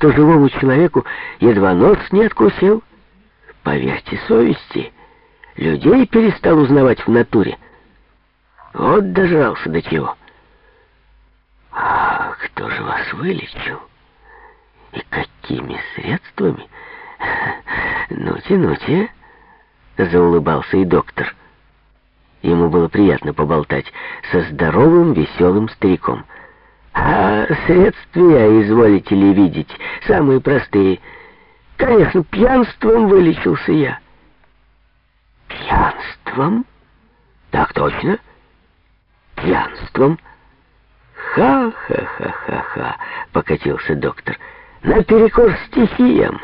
что живому человеку едва нос не откусил. Поверьте совести, людей перестал узнавать в натуре. Вот дожрался до чего. А кто же вас вылечил? И какими средствами? Ну-те, ну-те, заулыбался и доктор. Ему было приятно поболтать со здоровым, веселым стариком. А средствия, изволите ли видеть, самые простые. Конечно, пьянством вылечился я. Пьянством? Так точно. Пьянством. Ха-ха-ха-ха-ха, покатился доктор. Наперекор стихиям.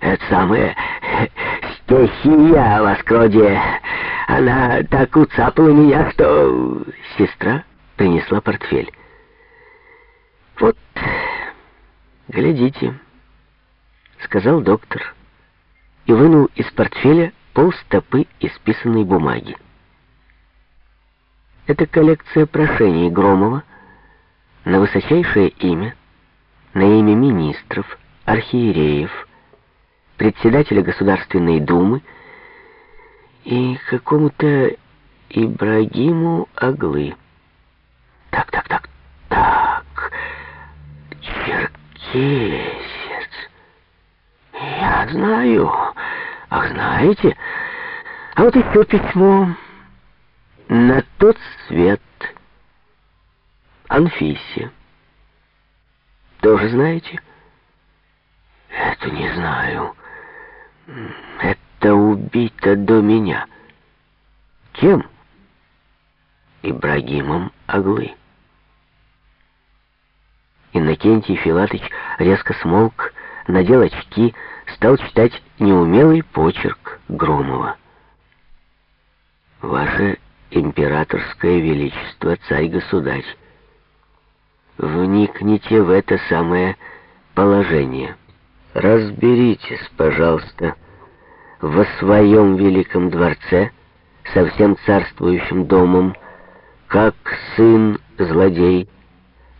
Это самое стихия, воскродие. Она так уцапала меня, что... Сестра принесла портфель. «Вот, глядите», — сказал доктор и вынул из портфеля полстопы исписанной бумаги. Это коллекция прошений Громова на высочайшее имя, на имя министров, архиереев, председателя Государственной Думы и какому-то Ибрагиму Аглы. Так, так, так, так. Черкесец. Я знаю. Ах, знаете? А вот еще письмо. На тот свет. Анфисе. Тоже знаете? Это не знаю. Это убито до меня. Кем? Ибрагимом Аглы. Иннокентий Филатыч резко смолк, надел очки, стал читать неумелый почерк Громова. «Ваше императорское величество, царь-государь, вникните в это самое положение». Разберитесь, пожалуйста, во своем великом дворце со всем царствующим домом, как сын-злодей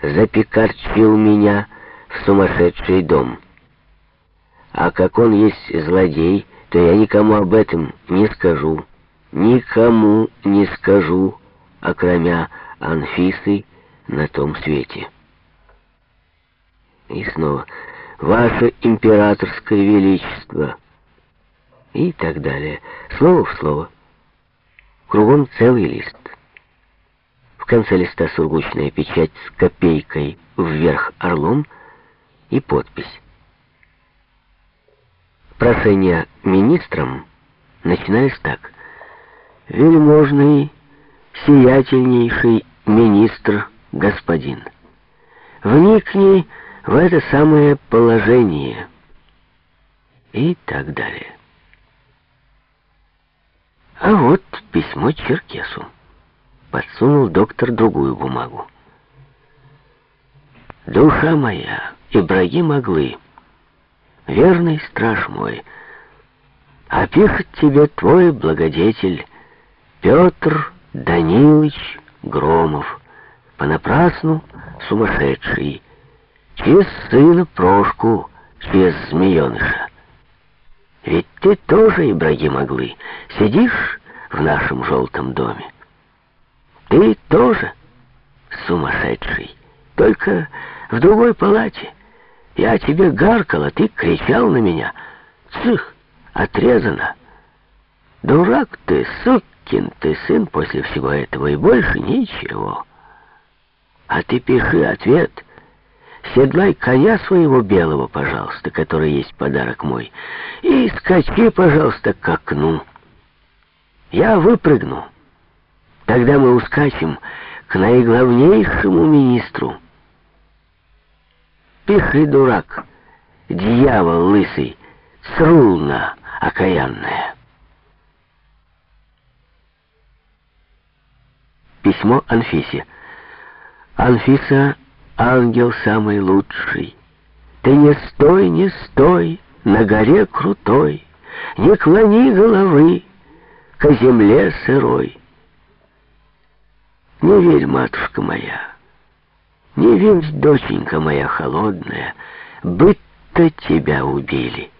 запекарчил меня в сумасшедший дом. А как он есть злодей, то я никому об этом не скажу, никому не скажу, окромя Анфисы на том свете. И снова ваше императорское величество» и так далее. Слово в слово. Кругом целый лист. В конце листа сургучная печать с копейкой вверх орлом и подпись. Прошения министрам начинались так. «Вельможный, сиятельнейший министр господин, вникни в это самое положение и так далее. А вот письмо Черкесу. Подсунул доктор другую бумагу. «Душа моя, Ибрагим Аглы, верный страж мой, а пишет тебе твой благодетель Петр Данилович Громов, понапрасну сумасшедший, через сына Прошку, через змееныша. Ведь ты тоже, Ибрагим Аглы, сидишь в нашем желтом доме. Ты тоже сумасшедший, только в другой палате. Я тебе гаркал, а ты кричал на меня. Цых, отрезано. Дурак ты, сукин ты сын после всего этого, и больше ничего. А ты пиши ответ — Седлай коня своего белого, пожалуйста, который есть подарок мой, и скачи, пожалуйста, к окну. Я выпрыгну. Тогда мы ускачем к наиглавнейшему министру. Пихли дурак, дьявол лысый, срулна окаянная. Письмо Анфисе. Анфиса ангел самый лучший. Ты не стой, не стой на горе крутой, Не клони головы к земле сырой. Не верь, матушка моя, не верь, доченька моя холодная, будто тебя убили.